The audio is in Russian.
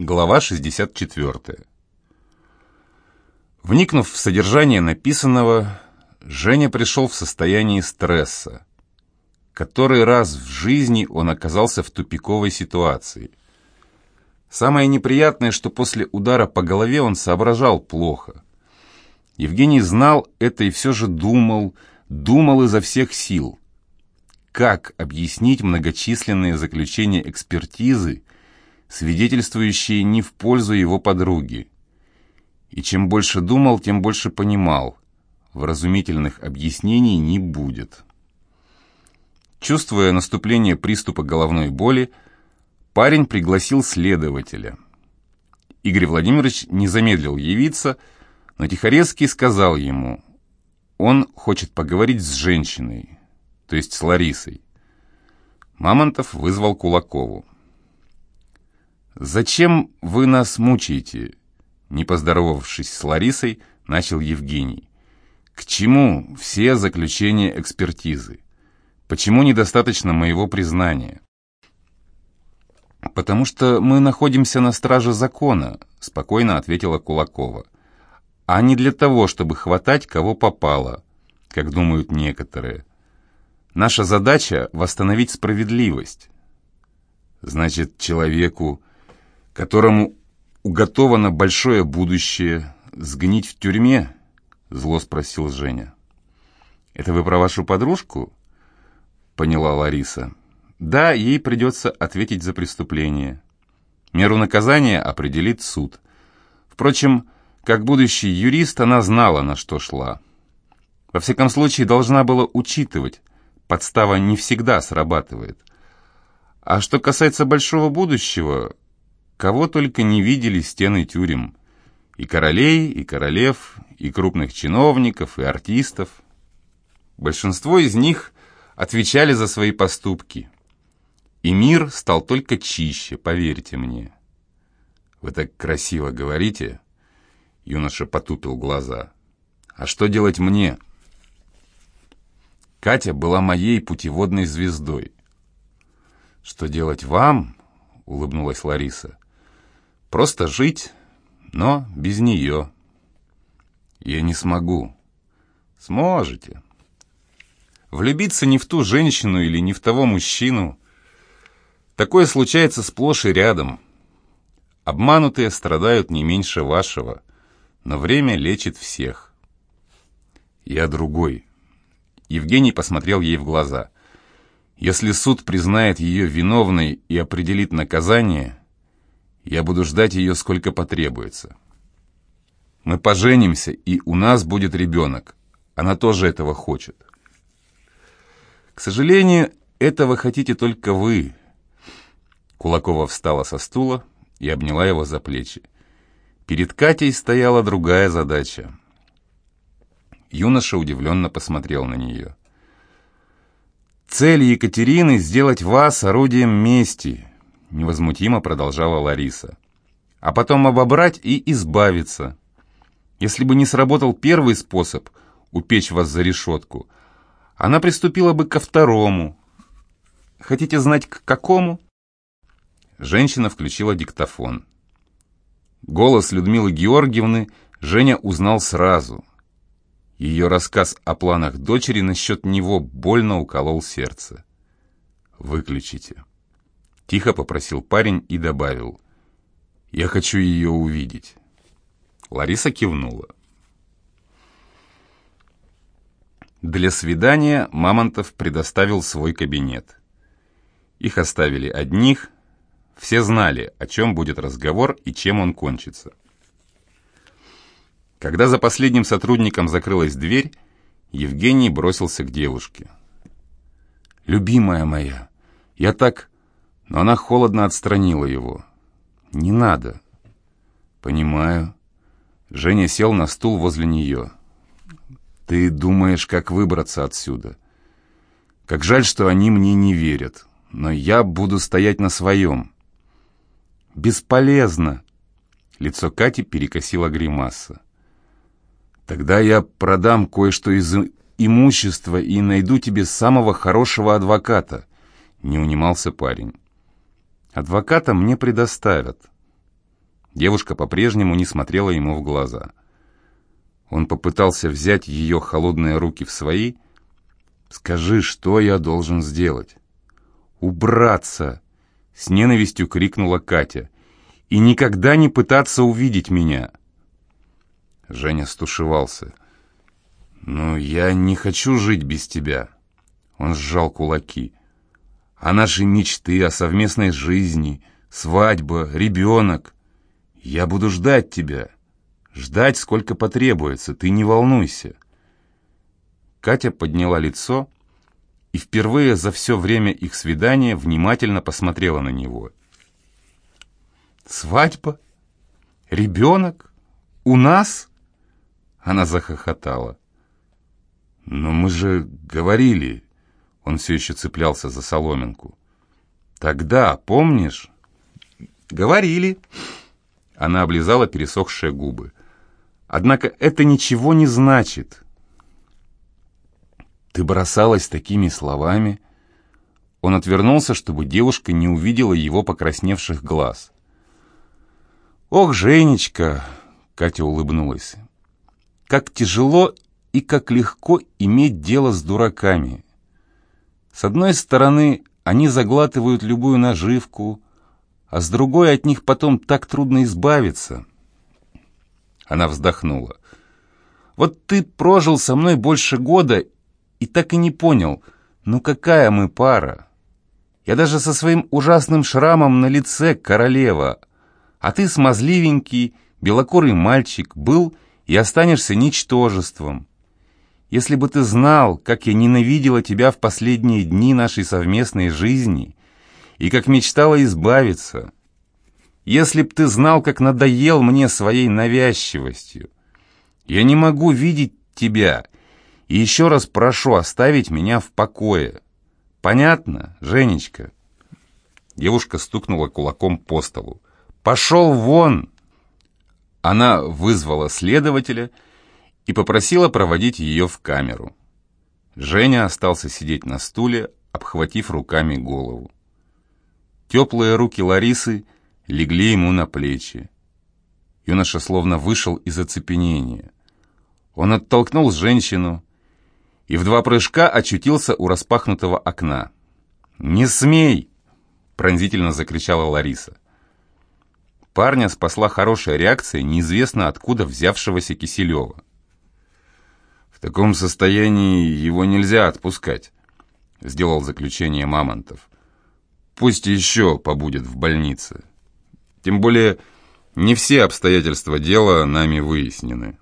Глава 64. Вникнув в содержание написанного, Женя пришел в состояние стресса. Который раз в жизни он оказался в тупиковой ситуации. Самое неприятное, что после удара по голове он соображал плохо. Евгений знал это и все же думал, думал изо всех сил. Как объяснить многочисленные заключения экспертизы, свидетельствующие не в пользу его подруги. И чем больше думал, тем больше понимал. Вразумительных объяснений не будет. Чувствуя наступление приступа головной боли, парень пригласил следователя. Игорь Владимирович не замедлил явиться, но Тихорецкий сказал ему, он хочет поговорить с женщиной, то есть с Ларисой. Мамонтов вызвал Кулакову. «Зачем вы нас мучаете?» Не поздоровавшись с Ларисой, начал Евгений. «К чему все заключения экспертизы? Почему недостаточно моего признания?» «Потому что мы находимся на страже закона», — спокойно ответила Кулакова. «А не для того, чтобы хватать кого попало, как думают некоторые. Наша задача — восстановить справедливость». «Значит, человеку которому уготовано большое будущее, сгнить в тюрьме?» — зло спросил Женя. «Это вы про вашу подружку?» — поняла Лариса. «Да, ей придется ответить за преступление. Меру наказания определит суд. Впрочем, как будущий юрист она знала, на что шла. Во всяком случае, должна была учитывать, подстава не всегда срабатывает. А что касается большого будущего, Кого только не видели стены тюрем. И королей, и королев, и крупных чиновников, и артистов. Большинство из них отвечали за свои поступки. И мир стал только чище, поверьте мне. «Вы так красиво говорите», — юноша потупил глаза. «А что делать мне?» Катя была моей путеводной звездой. «Что делать вам?» — улыбнулась Лариса. Просто жить, но без нее. Я не смогу. Сможете. Влюбиться не в ту женщину или не в того мужчину. Такое случается сплошь и рядом. Обманутые страдают не меньше вашего, но время лечит всех. Я другой. Евгений посмотрел ей в глаза. Если суд признает ее виновной и определит наказание, я буду ждать ее, сколько потребуется. Мы поженимся, и у нас будет ребенок. Она тоже этого хочет. К сожалению, этого хотите только вы. Кулакова встала со стула и обняла его за плечи. Перед Катей стояла другая задача. Юноша удивленно посмотрел на нее. «Цель Екатерины — сделать вас орудием мести», невозмутимо продолжала Лариса. А потом обобрать и избавиться. Если бы не сработал первый способ упечь вас за решетку, она приступила бы ко второму. Хотите знать, к какому? Женщина включила диктофон. Голос Людмилы Георгиевны Женя узнал сразу. Ее рассказ о планах дочери насчет него больно уколол сердце. «Выключите». Тихо попросил парень и добавил. «Я хочу ее увидеть». Лариса кивнула. Для свидания Мамонтов предоставил свой кабинет. Их оставили одних, все знали, о чем будет разговор и чем он кончится. Когда за последним сотрудником закрылась дверь, Евгений бросился к девушке. «Любимая моя, я так но она холодно отстранила его. «Не надо». «Понимаю». Женя сел на стул возле нее. «Ты думаешь, как выбраться отсюда? Как жаль, что они мне не верят, но я буду стоять на своем». «Бесполезно!» Лицо Кати перекосило гримаса. «Тогда я продам кое-что из имущества и найду тебе самого хорошего адвоката», — не унимался парень. Адвоката мне предоставят. Девушка по-прежнему не смотрела ему в глаза. Он попытался взять ее холодные руки в свои. «Скажи, что я должен сделать?» «Убраться!» — с ненавистью крикнула Катя. «И никогда не пытаться увидеть меня!» Женя стушевался. «Но я не хочу жить без тебя!» Он сжал кулаки. «А наши мечты о совместной жизни, свадьба, ребенок. Я буду ждать тебя. Ждать, сколько потребуется, ты не волнуйся». Катя подняла лицо и впервые за все время их свидания внимательно посмотрела на него. «Свадьба? Ребенок? У нас?» Она захохотала. «Но мы же говорили...» Он все еще цеплялся за соломинку. «Тогда, помнишь?» «Говорили». Она облизала пересохшие губы. «Однако это ничего не значит». «Ты бросалась такими словами?» Он отвернулся, чтобы девушка не увидела его покрасневших глаз. «Ох, Женечка!» — Катя улыбнулась. «Как тяжело и как легко иметь дело с дураками. С одной стороны, они заглатывают любую наживку, а с другой от них потом так трудно избавиться. Она вздохнула. «Вот ты прожил со мной больше года и так и не понял, ну какая мы пара? Я даже со своим ужасным шрамом на лице королева, а ты смазливенький, белокурый мальчик, был и останешься ничтожеством. Если бы ты знал, как я ненавидела тебя в последние дни нашей совместной жизни и как мечтала избавиться. Если б ты знал, как надоел мне своей навязчивостью. Я не могу видеть тебя, и еще раз прошу оставить меня в покое. Понятно, Женечка?» Девушка стукнула кулаком по столу. «Пошел вон!» Она вызвала следователя и попросила проводить ее в камеру. Женя остался сидеть на стуле, обхватив руками голову. Теплые руки Ларисы легли ему на плечи. Юноша словно вышел из оцепенения. Он оттолкнул женщину и в два прыжка очутился у распахнутого окна. «Не смей!» — пронзительно закричала Лариса. Парня спасла хорошая реакция неизвестно откуда взявшегося Киселева. Таком состоянии его нельзя отпускать, сделал заключение Мамонтов. Пусть еще побудет в больнице. Тем более не все обстоятельства дела нами выяснены.